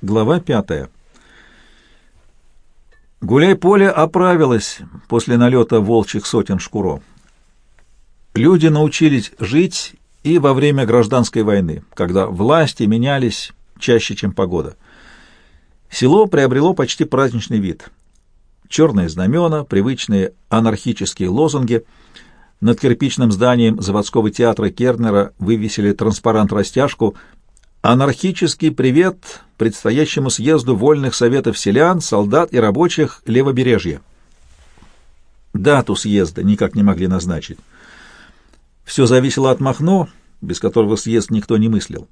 Глава пятая. Гуляй-поле оправилось после налета волчьих сотен шкуро. Люди научились жить и во время гражданской войны, когда власти менялись чаще, чем погода. Село приобрело почти праздничный вид. Черные знамена, привычные анархические лозунги. Над кирпичным зданием заводского театра Кернера вывесили транспарант-растяжку «Анархический привет предстоящему съезду вольных советов селян, солдат и рабочих левобережья». Дату съезда никак не могли назначить. Все зависело от Махно, без которого съезд никто не мыслил.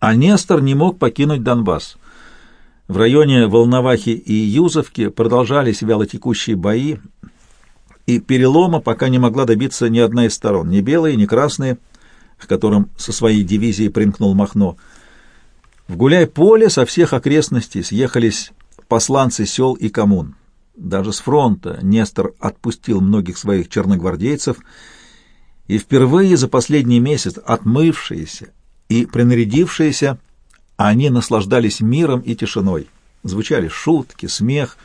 А Нестор не мог покинуть Донбасс. В районе Волновахи и Юзовки продолжались вялотекущие бои, и перелома пока не могла добиться ни одна из сторон, ни белые, ни красные, к которым со своей дивизией примкнул Махно. В гуляй-поле со всех окрестностей съехались посланцы сел и коммун. Даже с фронта Нестор отпустил многих своих черногвардейцев, и впервые за последний месяц отмывшиеся и принарядившиеся они наслаждались миром и тишиной. Звучали шутки, смех.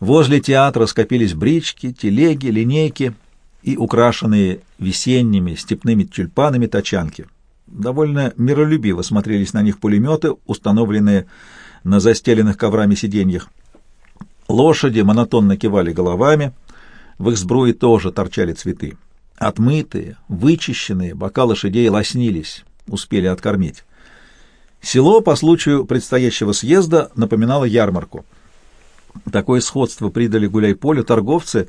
Возле театра скопились брички, телеги, линейки и украшенные весенними степными тюльпанами тачанки. Довольно миролюбиво смотрелись на них пулеметы, установленные на застеленных коврами сиденьях. Лошади монотонно кивали головами, в их сбруе тоже торчали цветы. Отмытые, вычищенные, бока лошадей лоснились, успели откормить. Село по случаю предстоящего съезда напоминало ярмарку. Такое сходство придали гуляй-полю торговцы,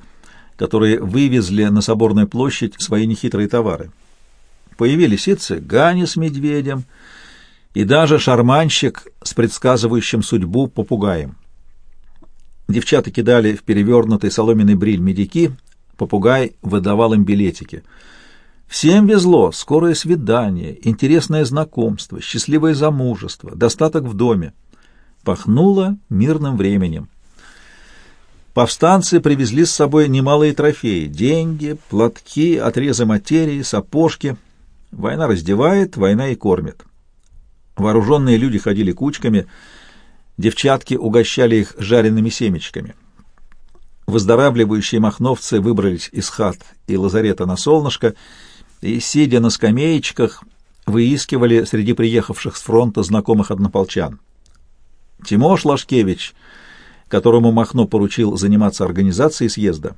которые вывезли на Соборную площадь свои нехитрые товары. Появились и цыгане с медведем, и даже шарманщик с предсказывающим судьбу попугаем. Девчата кидали в перевернутый соломенный бриль медики, попугай выдавал им билетики — Всем везло, скорое свидание, интересное знакомство, счастливое замужество, достаток в доме. Пахнуло мирным временем. Повстанцы привезли с собой немалые трофеи — деньги, платки, отрезы материи, сапожки. Война раздевает, война и кормит. Вооруженные люди ходили кучками, девчатки угощали их жареными семечками. Выздоравливающие махновцы выбрались из хат и лазарета на солнышко — и, сидя на скамеечках, выискивали среди приехавших с фронта знакомых однополчан. Тимош Лашкевич, которому Махно поручил заниматься организацией съезда,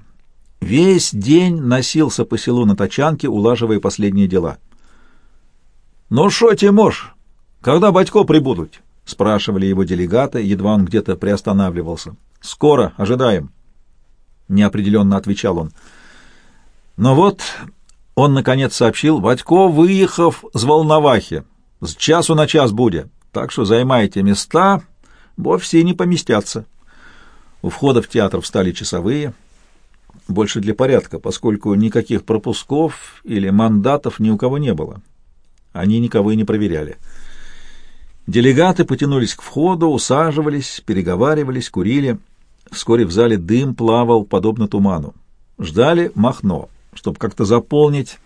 весь день носился по селу на тачанке, улаживая последние дела. «Ну шо, Тимош, когда батько прибудут?» — спрашивали его делегаты, едва он где-то приостанавливался. «Скоро, ожидаем», — неопределенно отвечал он. Но вот он, наконец, сообщил, Вадько, выехав с Волновахи, с часу на час будет, так что займайте места, бо все не поместятся. У входа в театр встали часовые, больше для порядка, поскольку никаких пропусков или мандатов ни у кого не было. Они никого и не проверяли. Делегаты потянулись к входу, усаживались, переговаривались, курили. Вскоре в зале дым плавал, подобно туману. Ждали Махно. Чтобы как-то заполнить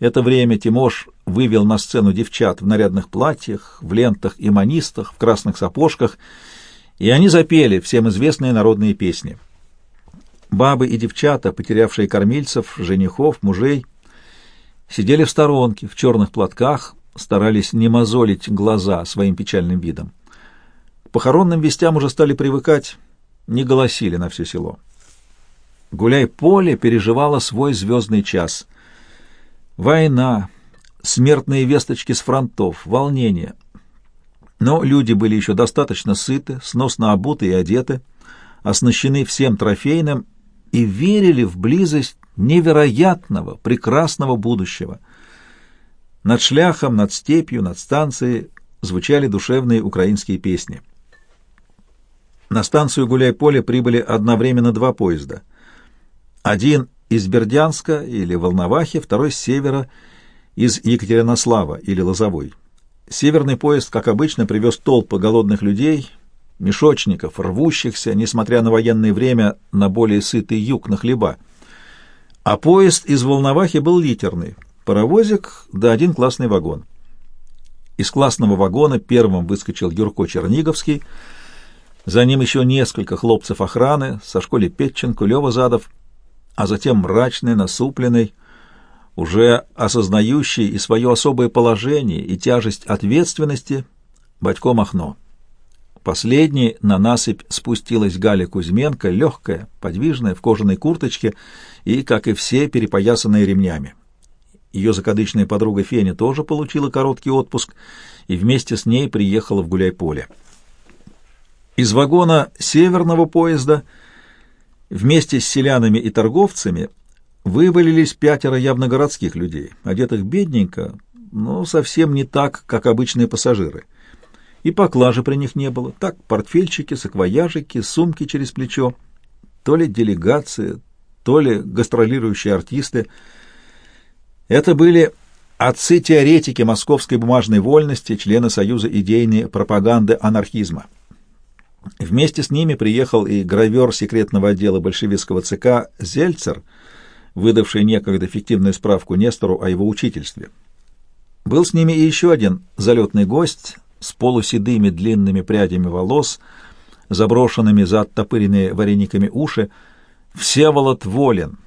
это время, Тимош вывел на сцену девчат в нарядных платьях, в лентах и манистах, в красных сапожках, и они запели всем известные народные песни. Бабы и девчата, потерявшие кормильцев, женихов, мужей, сидели в сторонке, в черных платках, старались не мозолить глаза своим печальным видом. К похоронным вестям уже стали привыкать, не голосили на все село. Гуляй-поле переживало свой звездный час. Война, смертные весточки с фронтов, волнение. Но люди были еще достаточно сыты, сносно обуты и одеты, оснащены всем трофейным и верили в близость невероятного, прекрасного будущего. Над шляхом, над степью, над станцией звучали душевные украинские песни. На станцию Гуляй-Поле прибыли одновременно два поезда — один из Бердянска или Волновахи, второй с севера, из Екатеринослава или Лозовой. Северный поезд, как обычно, привез толпы голодных людей, мешочников, рвущихся, несмотря на военное время, на более сытый юг, на хлеба. А поезд из Волновахи был литерный, паровозик да один классный вагон. Из классного вагона первым выскочил Юрко Черниговский, за ним еще несколько хлопцев охраны, со школе Петченко, Лева Задов, а затем мрачный, насупленный, уже осознающий и свое особое положение, и тяжесть ответственности, Батько Махно. Последней на насыпь спустилась Галя Кузьменко, легкая, подвижная, в кожаной курточке и, как и все, перепоясанная ремнями. Ее закадычная подруга Феня тоже получила короткий отпуск и вместе с ней приехала в Гуляйполе. Из вагона северного поезда вместе с селянами и торговцами вывалились пятеро явно городских людей, одетых бедненько, но совсем не так, как обычные пассажиры — и поклажи при них не было. Так, портфельчики, саквояжики, сумки через плечо. То ли делегация, то ли гастролирующие артисты. Это были отцы-теоретики московской бумажной вольности, члены Союза идейной пропаганды анархизма. Вместе с ними приехал и гравер секретного отдела большевистского ЦК Зельцер, выдавший некогда фиктивную справку Нестору о его учительстве. Был с ними и еще один залетный гость, с полуседыми длинными прядями волос, заброшенными за оттопыренные варениками уши, Всеволод Волин,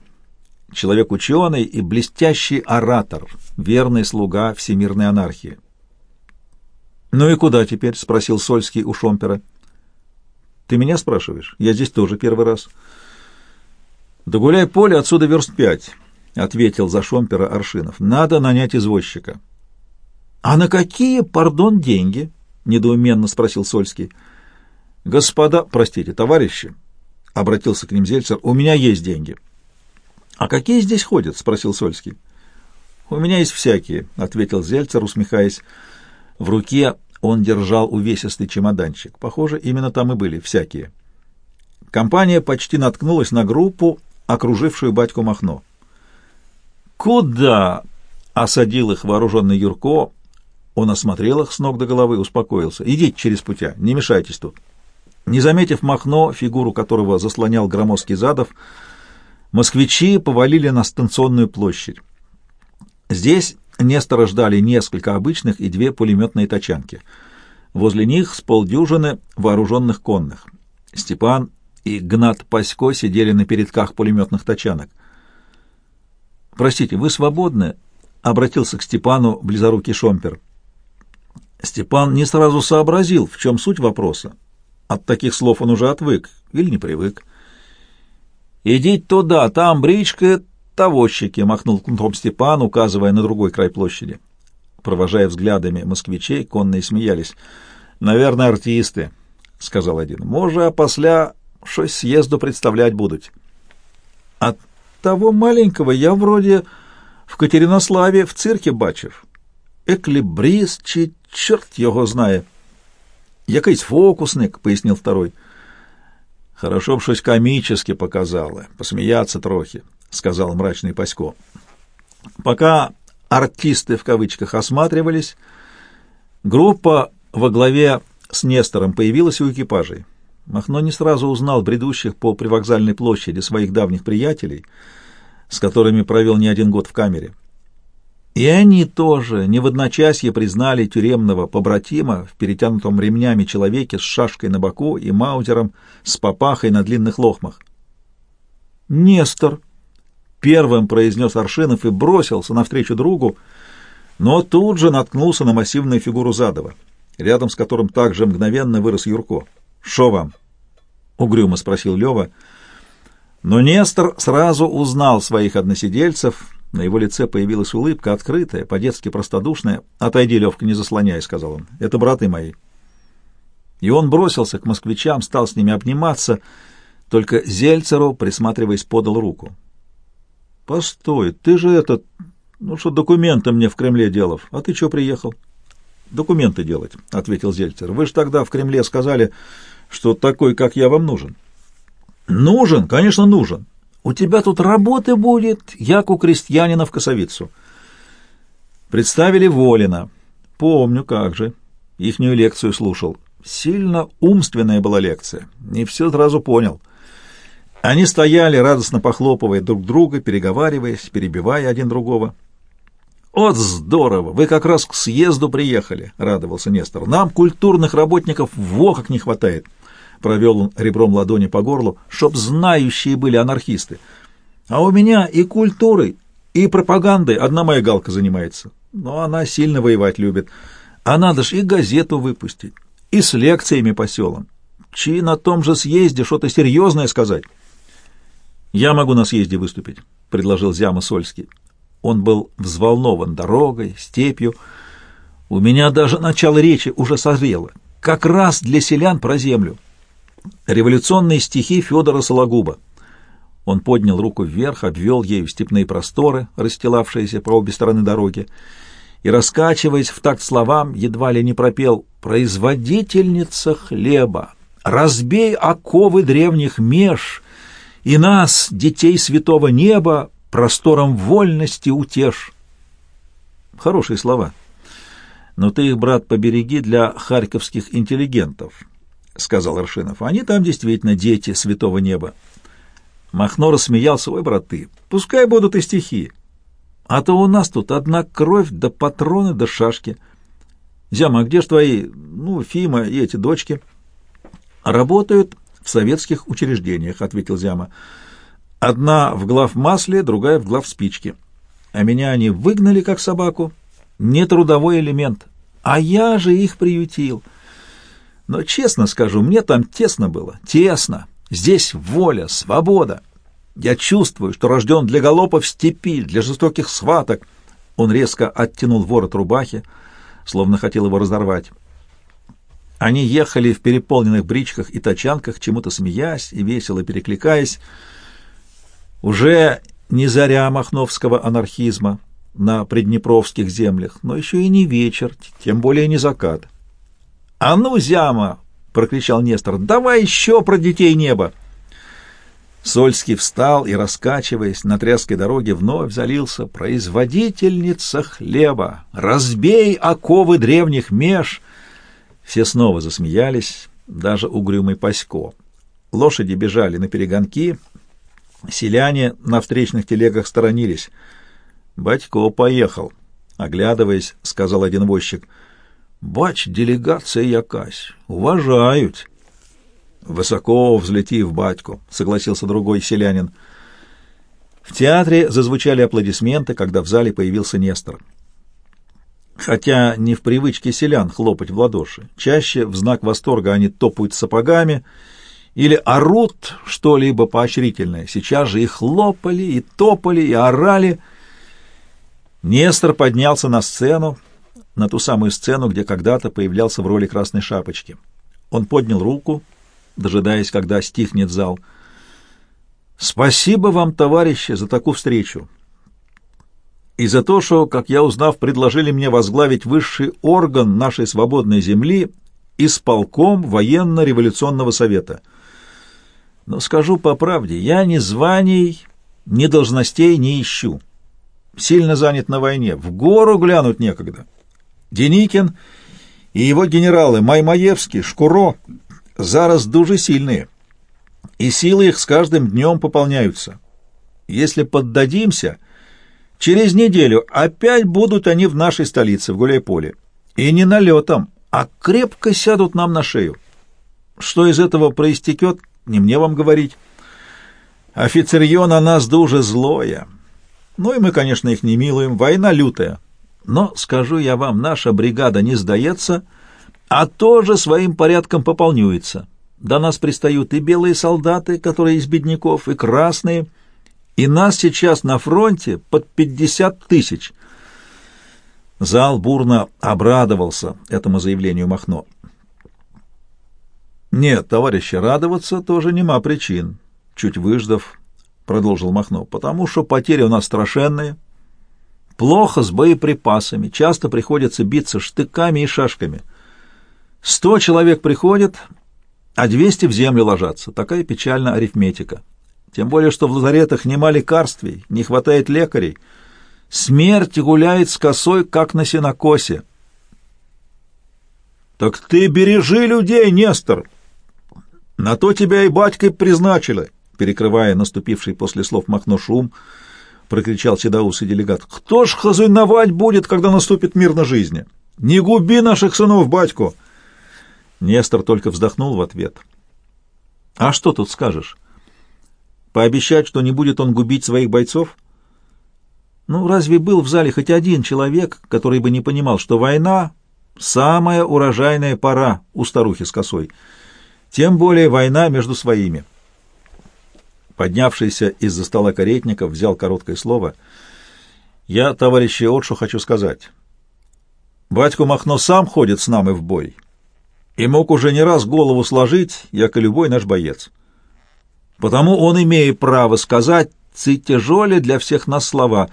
человек-ученый и блестящий оратор, верный слуга всемирной анархии. «Ну и куда теперь?» — спросил Сольский у Шомпера. «Ты меня спрашиваешь? Я здесь тоже первый раз». «Да гуляй поле, отсюда верст пять», — ответил за Шомпера Аршинов. «Надо нанять извозчика». «А на какие, пардон, деньги?» — недоуменно спросил Сольский. «Господа, простите, товарищи», — обратился к ним Зельцер, — «у меня есть деньги». «А какие здесь ходят?» — спросил Сольский. «У меня есть всякие», — ответил Зельцер, усмехаясь. В руке он держал увесистый чемоданчик. Похоже, именно там и были всякие. Компания почти наткнулась на группу, окружившую батьку Махно. «Куда?» — осадил их вооруженный Юрко, он осмотрел их с ног до головы, успокоился. «Идите через путя, не мешайтесь тут». Не заметив Махно, фигуру которого заслонял громоздкий задов, москвичи повалили на станционную площадь. Здесь Нестора ждали несколько обычных и две пулеметные тачанки. Возле них с полдюжины вооруженных конных. Степан и Гнат Пасько сидели на передках пулеметных тачанок. «Простите, вы свободны?» — обратился к Степану близорукий шомпер. Степан не сразу сообразил, в чем суть вопроса. От таких слов он уже отвык или не привык. «Идите туда, там бричка, тавощики», — махнул кнутом Степан, указывая на другой край площади. Провожая взглядами москвичей, конные смеялись. «Наверное, артисты», — сказал один. «Може, а после щось съезду представлять будут». «От того маленького я вроде в Катеринославе в цирке бачив. Еклібріз чи чорт його знає. Якийсь фокусник, пояснил второй. Хорошо б щось комически показали, посмеяться трохи, сказал мрачный Пасько. Пока артисты в кавычках осматривались, группа во главе с Нестором появилась у экипажей. Махно не сразу узнал бредущих по привокзальной площади своих давних приятелей, с которыми провел не один год в камере. И они тоже не в одночасье признали тюремного побратима в перетянутом ремнями человеке с шашкой на боку и маузером с попахой на длинных лохмах. «Нестор!» — первым произнес Аршинов и бросился навстречу другу, но тут же наткнулся на массивную фигуру Задова, рядом с которым также мгновенно вырос Юрко. «Шо вам?» — угрюмо спросил Лева. Но Нестор сразу узнал своих односидельцев — на его лице появилась улыбка, открытая, по-детски простодушная. «Отойди, Левка, не заслоняй», — сказал он. «Это браты мои». И он бросился к москвичам, стал с ними обниматься, только Зельцеру, присматриваясь, подал руку. «Постой, ты же этот... Ну что, документы мне в Кремле делав. А ты что приехал?» «Документы делать», — ответил Зельцер. «Вы же тогда в Кремле сказали, что такой, как я, вам нужен». «Нужен? Конечно, нужен. У тебя тут работы будет, як у крестьянина в косовицу. Представили Волина. Помню, как же. Ихнюю лекцию слушал. Сильно умственная была лекция. Не все сразу понял. Они стояли, радостно похлопывая друг друга, переговариваясь, перебивая один другого. «От здорово! Вы как раз к съезду приехали!» — радовался Нестор. «Нам культурных работников во как не хватает!» — провел он ребром ладони по горлу, чтоб знающие были анархисты. «А у меня и культурой, и пропагандой одна моя галка занимается. Но она сильно воевать любит. А надо ж и газету выпустить, и с лекциями по селам. Чи на том же съезде что-то серьезное сказать?» «Я могу на съезде выступить», — предложил Зяма Сольский. Он был взволнован дорогой, степью. У меня даже начало речи уже созрело. Как раз для селян про землю. Революционные стихи Федора Сологуба. Он поднял руку вверх, обвел ею степные просторы, расстилавшиеся по обе стороны дороги, и, раскачиваясь в такт словам, едва ли не пропел «Производительница хлеба, разбей оковы древних меж, и нас, детей святого неба, простором вольности утешь. Хорошие слова. Но ты их, брат, побереги для харьковских интеллигентов, — сказал Аршинов. Они там действительно дети святого неба. Махно рассмеялся. Ой, браты, пускай будут и стихи. А то у нас тут одна кровь, да патроны, да шашки. Зяма, а где ж твои, ну, Фима и эти дочки? Работают в советских учреждениях, — ответил Зяма. Одна в главмасле, другая в главспичке. А меня они выгнали, как собаку. Не трудовой элемент. А я же их приютил. Но честно скажу, мне там тесно было. Тесно. Здесь воля, свобода. Я чувствую, что рожден для галопа в степи, для жестоких сваток. Он резко оттянул ворот рубахи, словно хотел его разорвать. Они ехали в переполненных бричках и тачанках, чему-то смеясь и весело перекликаясь. Уже не заря махновского анархизма на приднепровских землях, но еще и не вечер, тем более не закат. «А ну, зяма!» — прокричал Нестор. «Давай еще про детей неба!» Сольский встал и, раскачиваясь на тряской дороге, вновь залился «Производительница хлеба! Разбей оковы древних меж!» Все снова засмеялись, даже угрюмый Пасько. Лошади бежали на перегонки, Селяне на встречных телегах сторонились. «Батько поехал», — оглядываясь, сказал один возчик. «Бач, делегация якась, уважают». «Высоко взлетив, батько», — согласился другой селянин. В театре зазвучали аплодисменты, когда в зале появился Нестор. Хотя не в привычке селян хлопать в ладоши. Чаще в знак восторга они топают сапогами — или орут что-либо поощрительное. Сейчас же и хлопали, и топали, и орали. Нестор поднялся на сцену, на ту самую сцену, где когда-то появлялся в роли Красной Шапочки. Он поднял руку, дожидаясь, когда стихнет зал. «Спасибо вам, товарищи, за такую встречу. И за то, что, как я узнав, предложили мне возглавить высший орган нашей свободной земли исполком военно-революционного совета». Но скажу по правде, я ни званий, ни должностей не ищу. Сильно занят на войне, в гору глянуть некогда. Деникин и его генералы Маймаевский, Шкуро зараз дуже сильные, и силы их с каждым днем пополняются. Если поддадимся, через неделю опять будут они в нашей столице, в Гуляйполе. И не налетом, а крепко сядут нам на шею. Что из этого проистекет, не мне вам говорить. Офицерье на нас дуже злое. Ну и мы, конечно, их не милуем. Война лютая. Но, скажу я вам, наша бригада не сдается, а тоже своим порядком пополняется. До нас пристают и белые солдаты, которые из бедняков, и красные, и нас сейчас на фронте под пятьдесят тысяч. Зал бурно обрадовался этому заявлению Махно. Нет, товарищи, радоваться тоже нема причин. Чуть выждав, продолжил Махно, потому что потери у нас страшенные. Плохо с боеприпасами, часто приходится биться штыками и шашками. Сто человек приходят, а двести в землю ложатся. Такая печальная арифметика. Тем более, что в лазаретах нема лекарствий, не хватает лекарей. Смерть гуляет с косой, как на сенокосе. «Так ты бережи людей, Нестор!» На то тебя и батькой призначили, перекрывая наступивший после слов Махно шум, — прокричал седоусый делегат. — Кто ж хозяйновать будет, когда наступит мир на жизни? Не губи наших сынов, батько! Нестор только вздохнул в ответ. — А что тут скажешь? Пообещать, что не будет он губить своих бойцов? Ну, разве был в зале хоть один человек, который бы не понимал, что война — самая урожайная пора у старухи с косой? Тем более война между своими. — Поднявшийся из-за стола каретников взял короткое слово. «Я, товарищи Отшу, хочу сказать. Батько Махно сам ходит с нами в бой и мог уже не раз голову сложить, яко любой наш боец. Потому он имеет право сказать, ци тяжеле для всех нас слова.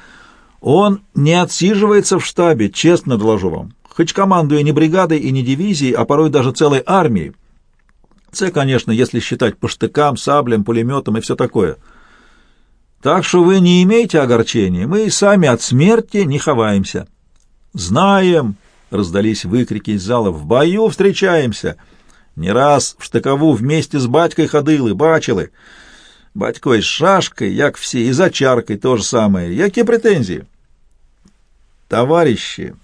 Он не отсиживается в штабе, честно доложу вам, хоть командуя не бригадой и не дивизией, а порой даже целой армией, це, конечно, если считать по штыкам, саблям, пулеметам и все такое. Так что вы не имейте огорчения, мы и сами от смерти не ховаемся. Знаем, раздались выкрики из зала, в бою встречаемся. Не раз в штыкову вместе с батькой ходили, бачили. Батько із шашкой, як все, и за чаркой то же самое. Які претензии? Товарищи,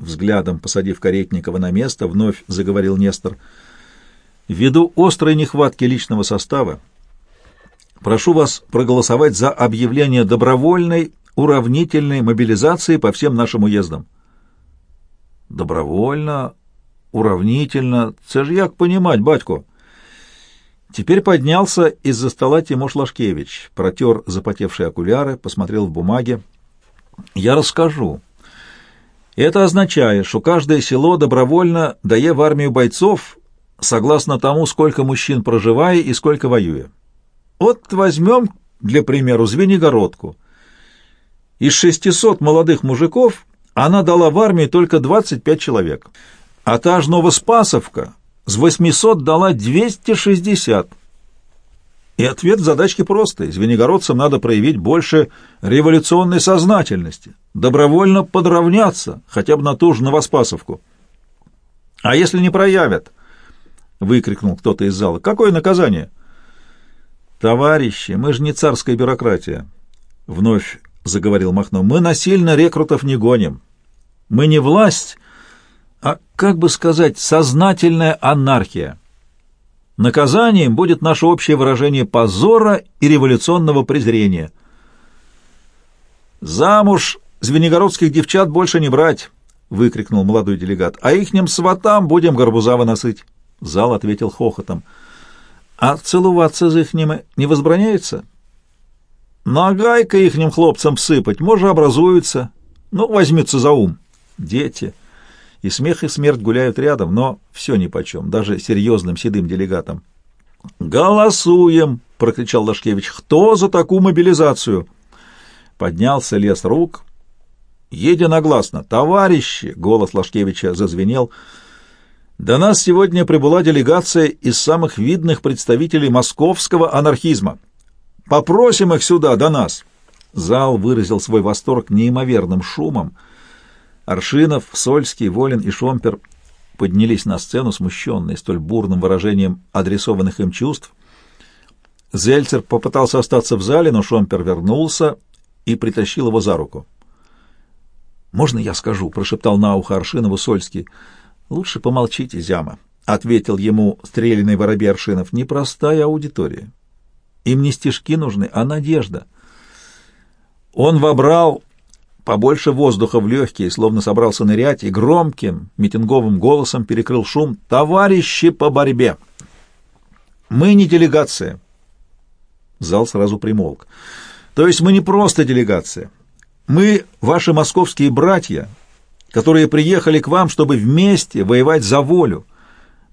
взглядом посадив Каретникова на место, вновь заговорил Нестор, — Ввиду острой нехватки личного состава, прошу вас проголосовать за объявление добровольной уравнительной мобилизации по всем нашим уездам. Добровольно, уравнительно, це ж як понимать, батько? Теперь поднялся из-за стола Тимош Лашкевич, протер запотевшие окуляры, посмотрел в бумаге. Я расскажу. Это означает, что каждое село добровольно дае в армию бойцов, согласно тому, сколько мужчин проживая и сколько воюя. Вот возьмем, для примеру, Звенигородку. Из 600 молодых мужиков она дала в армии только 25 человек, а та же Новоспасовка с 800 дала 260. И ответ задачки простый. Звенигородцам надо проявить больше революционной сознательности, добровольно подравняться хотя бы на ту же Новоспасовку. А если не проявят, — выкрикнул кто-то из зала. «Какое наказание?» «Товарищи, мы же не царская бюрократия», — вновь заговорил Махно. «Мы насильно рекрутов не гоним. Мы не власть, а, как бы сказать, сознательная анархия. Наказанием будет наше общее выражение позора и революционного презрения. «Замуж звенигородских девчат больше не брать!» — выкрикнул молодой делегат. «А ихним сватам будем горбуза выносить!» Зал ответил хохотом. «А целоваться за ихним не возбраняется?» «Нагайка ихним хлопцам всыпать, может, образуются. Ну, возьмется за ум. Дети». И смех, и смерть гуляют рядом, но все нипочем, даже серьезным седым делегатам. «Голосуем!» — прокричал Лашкевич. «Кто за такую мобилизацию?» Поднялся лес рук. «Единогласно! Товарищи!» — голос Лашкевича зазвенел — до нас сегодня прибыла делегация из самых видных представителей московского анархизма. Попросим их сюда, до нас. Зал выразил свой восторг неимоверным шумом. Аршинов, Сольский, Волин и Шомпер поднялись на сцену, смущенные столь бурным выражением адресованных им чувств. Зельцер попытался остаться в зале, но Шомпер вернулся и притащил его за руку. «Можно я скажу?» — прошептал на ухо Аршинову Сольский — Лучше помолчите, Зяма, — ответил ему стрелянный воробей Аршинов. Непростая аудитория. Им не стишки нужны, а надежда. Он вобрал побольше воздуха в легкие, словно собрался нырять, и громким митинговым голосом перекрыл шум «Товарищи по борьбе!» «Мы не делегация!» Зал сразу примолк. «То есть мы не просто делегация. Мы ваши московские братья, которые приехали к вам, чтобы вместе воевать за волю,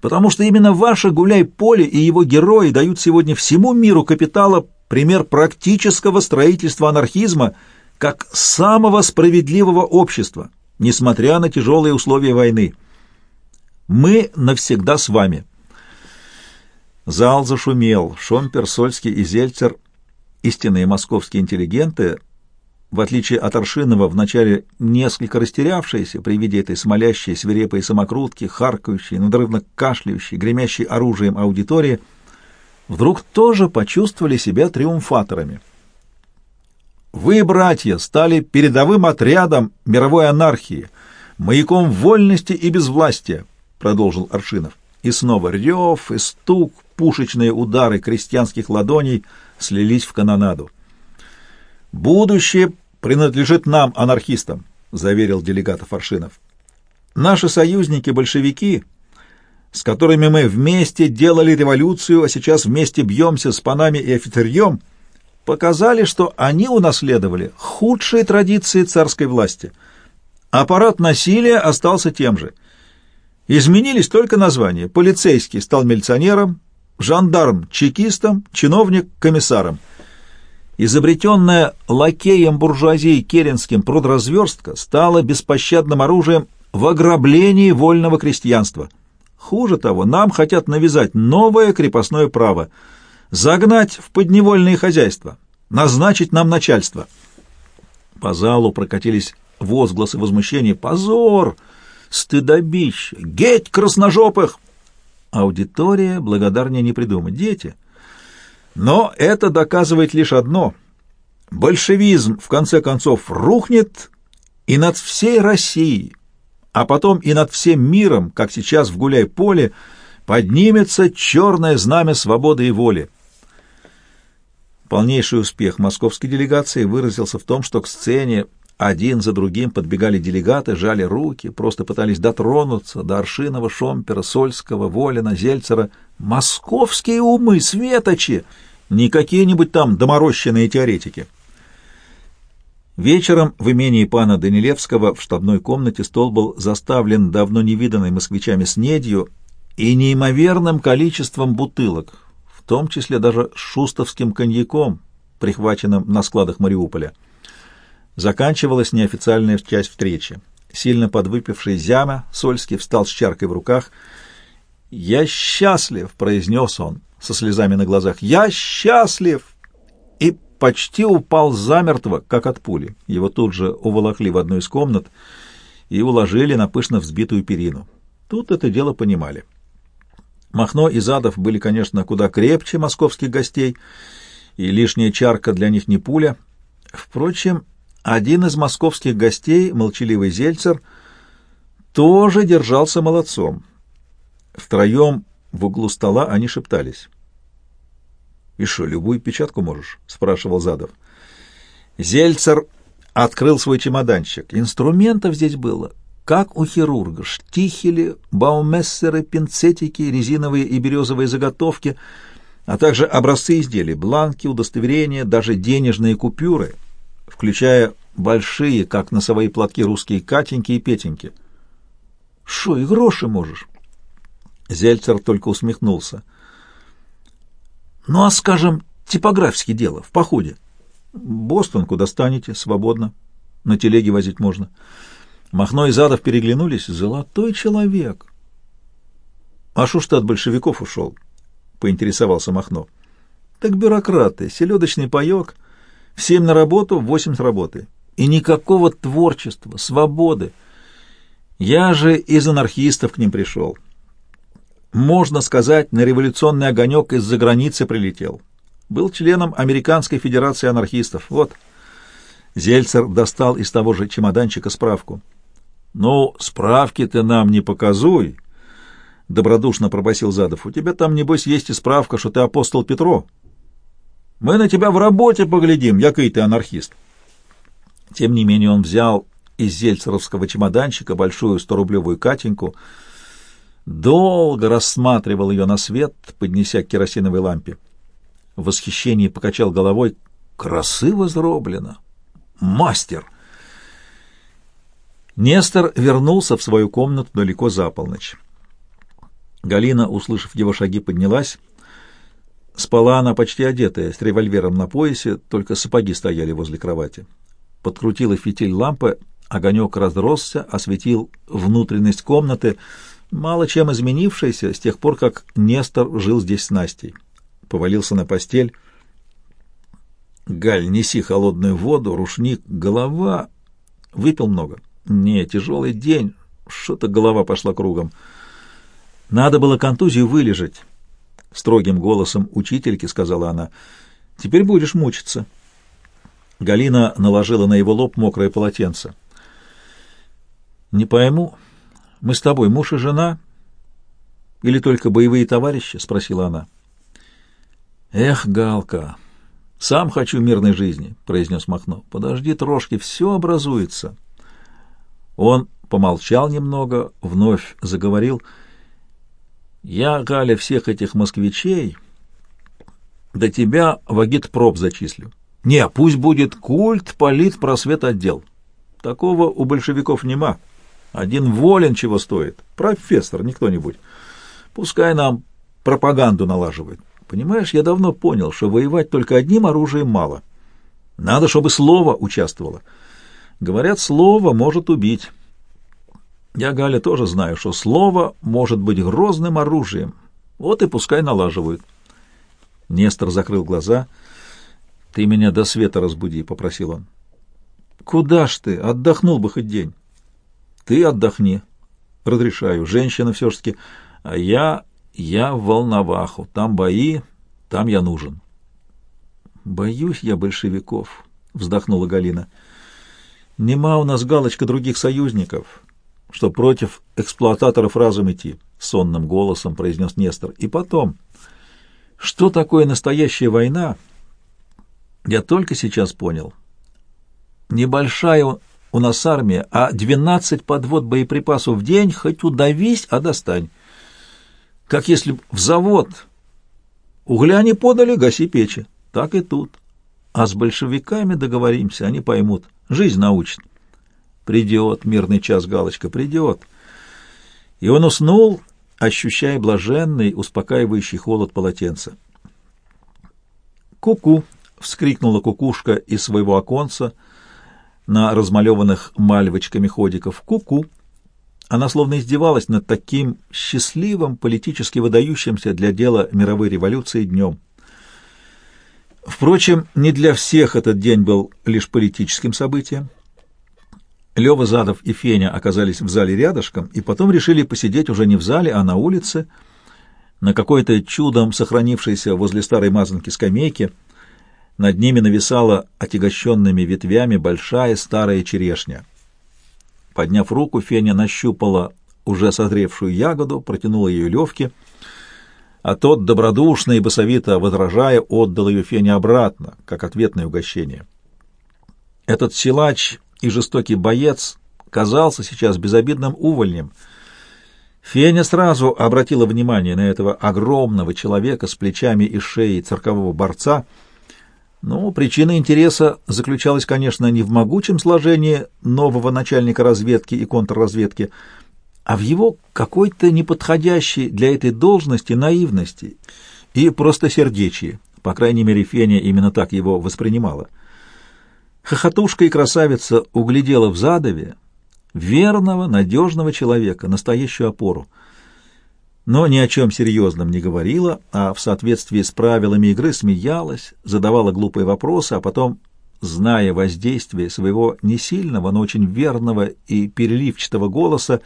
потому что именно ваше гуляй-поле и его герои дают сегодня всему миру капитала пример практического строительства анархизма как самого справедливого общества, несмотря на тяжелые условия войны. Мы навсегда с вами. Зал зашумел. Шомпер, Сольский и Зельцер, истинные московские интеллигенты, в отличие от Аршинова, вначале несколько растерявшиеся при виде этой смолящей, свирепой самокрутки, харкающей, надрывно кашляющей, гремящей оружием аудитории, вдруг тоже почувствовали себя триумфаторами. Вы, братья, стали передовым отрядом мировой анархии, маяком вольности и безвластия, продолжил Аршинов. И снова рев и стук, пушечные удары крестьянских ладоней слились в канонаду. «Будущее принадлежит нам, анархистам», — заверил делегатов Аршинов. «Наши союзники-большевики, с которыми мы вместе делали революцию, а сейчас вместе бьемся с панами и офицерьем, показали, что они унаследовали худшие традиции царской власти. Аппарат насилия остался тем же. Изменились только названия. Полицейский стал милиционером, жандарм — чекистом, чиновник — комиссаром — изобретенная лакеем буржуазии Керенским продразверстка стала беспощадным оружием в ограблении вольного крестьянства. Хуже того, нам хотят навязать новое крепостное право, загнать в подневольные хозяйства, назначить нам начальство. По залу прокатились возгласы возмущения «Позор! Стыдобище! Геть красножопых!» Аудитория благодарнее не придумать. Дети — но это доказывает лишь одно. Большевизм, в конце концов, рухнет и над всей Россией, а потом и над всем миром, как сейчас в Гуляй-Поле, поднимется черное знамя свободы и воли. Полнейший успех московской делегации выразился в том, что к сцене один за другим подбегали делегаты, жали руки, просто пытались дотронуться до Аршинова, Шомпера, Сольского, Волина, Зельцера. Московские умы, светочи! Не какие-нибудь там доморощенные теоретики. Вечером в имении пана Данилевского в штабной комнате стол был заставлен давно невиданной москвичами снедью и неимоверным количеством бутылок, в том числе даже шустовским коньяком, прихваченным на складах Мариуполя. Заканчивалась неофициальная часть встречи. Сильно подвыпивший Зяма Сольский встал с чаркой в руках. «Я счастлив!» — произнес он со слезами на глазах. «Я счастлив!» И почти упал замертво, как от пули. Его тут же уволокли в одну из комнат и уложили на пышно взбитую перину. Тут это дело понимали. Махно и Задов были, конечно, куда крепче московских гостей, и лишняя чарка для них не пуля. Впрочем, один из московских гостей, молчаливый Зельцер, тоже держался молодцом. Втроем в углу стола они шептались. «И что, любую печатку можешь?» — спрашивал Задов. Зельцер открыл свой чемоданчик. Инструментов здесь было, как у хирурга. Штихели, баумессеры, пинцетики, резиновые и березовые заготовки, а также образцы изделий, бланки, удостоверения, даже денежные купюры — включая большие, как носовые платки, русские Катеньки и Петеньки. «Шо, и гроши можешь?» Зельцер только усмехнулся. «Ну, а, скажем, типографское дело, в походе. Бостон куда станете, свободно. На телеге возить можно». Махно и Задов переглянулись. «Золотой человек!» «А шо от большевиков ушел?» — поинтересовался Махно. «Так бюрократы, селедочный паек». В семь на работу, в восемь с работы. И никакого творчества, свободы. Я же из анархистов к ним пришел. Можно сказать, на революционный огонек из-за границы прилетел. Был членом Американской Федерации анархистов. Вот. Зельцер достал из того же чемоданчика справку. «Ну, справки ты нам не показуй», — добродушно пробасил Задов. «У тебя там, небось, есть и справка, что ты апостол Петро». Мы на тебя в работе поглядим, який ты анархист. Тем не менее он взял из зельцеровского чемоданчика большую сторублевую Катеньку, долго рассматривал ее на свет, поднеся к керосиновой лампе. В восхищении покачал головой. «Красиво зроблено! Мастер!» Нестор вернулся в свою комнату далеко за полночь. Галина, услышав его шаги, поднялась — Спала она почти одетая, с револьвером на поясе, только сапоги стояли возле кровати. Подкрутила фитиль лампы, огонек разросся, осветил внутренность комнаты, мало чем изменившейся с тех пор, как Нестор жил здесь с Настей. Повалился на постель. «Галь, неси холодную воду, рушник, голова...» Выпил много. «Не, тяжелый день, что-то голова пошла кругом. Надо было контузию вылежать» строгим голосом учительки сказала она. Теперь будешь мучиться. Галина наложила на его лоб мокрое полотенце. «Не пойму, мы с тобой муж и жена или только боевые товарищи?» — спросила она. «Эх, Галка, сам хочу мирной жизни», — произнес Махно. «Подожди, трошки, все образуется». Он помолчал немного, вновь заговорил. «Я, Галя, всех этих москвичей до тебя в агитпроп зачислю. Не, пусть будет культ, полит, просвет отдел. Такого у большевиков нема. Один волен чего стоит. Профессор, не кто-нибудь. Пускай нам пропаганду налаживает. Понимаешь, я давно понял, что воевать только одним оружием мало. Надо, чтобы слово участвовало. Говорят, слово может убить. Я, Галя, тоже знаю, что слово может быть грозным оружием. Вот и пускай налаживают. Нестор закрыл глаза. «Ты меня до света разбуди», — попросил он. «Куда ж ты? Отдохнул бы хоть день». «Ты отдохни». «Разрешаю. Женщина все-таки. А я... я в Волноваху. Там бои, там я нужен». «Боюсь я большевиков», — вздохнула Галина. «Нема у нас, Галочка, других союзников, что против эксплуататоров разом идти», — сонным голосом произнес Нестор. «И потом...» Что такое настоящая война, я только сейчас понял. Небольшая у нас армия, а 12 подвод боеприпасов в день хоть удавись, а достань. Как если в завод угля не подали, гаси печи. Так и тут. А с большевиками договоримся, они поймут. Жизнь научит. Придет мирный час, Галочка, придет. И он уснул, ощущая блаженный, успокаивающий холод полотенца. «Ку-ку!» — вскрикнула кукушка из своего оконца на размалеванных мальвочками ходиков. «Ку-ку!» Она словно издевалась над таким счастливым, политически выдающимся для дела мировой революции днем. Впрочем, не для всех этот день был лишь политическим событием. Лёва Задов и Феня оказались в зале рядышком, и потом решили посидеть уже не в зале, а на улице, на какой-то чудом сохранившейся возле старой мазанки скамейке. Над ними нависала отягощенными ветвями большая старая черешня. Подняв руку, Феня нащупала уже созревшую ягоду, протянула ее Левке, а тот, добродушно и басовито возражая, отдал ее Фене обратно, как ответное угощение. Этот силач и жестокий боец казался сейчас безобидным увольнем. Феня сразу обратила внимание на этого огромного человека с плечами и шеей циркового борца. Но причина интереса заключалась, конечно, не в могучем сложении нового начальника разведки и контрразведки, а в его какой-то неподходящей для этой должности наивности и простосердечии. По крайней мере, Феня именно так его воспринимала. Хохотушка и красавица углядела в задове верного, надежного человека, настоящую опору. Но ни о чем серьезном не говорила, а в соответствии с правилами игры смеялась, задавала глупые вопросы, а потом, зная воздействие своего несильного, но очень верного и переливчатого голоса,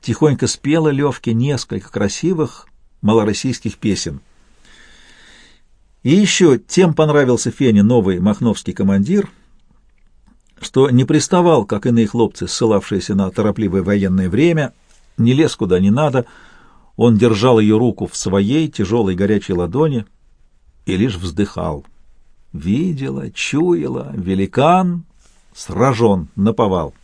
тихонько спела Левке несколько красивых малороссийских песен. И еще тем понравился Фене новый махновский командир — что не приставал, как иные хлопцы, ссылавшиеся на торопливое военное время, не лез куда не надо, он держал ее руку в своей тяжелой горячей ладони и лишь вздыхал. Видела, чуяла, великан сражен, наповал.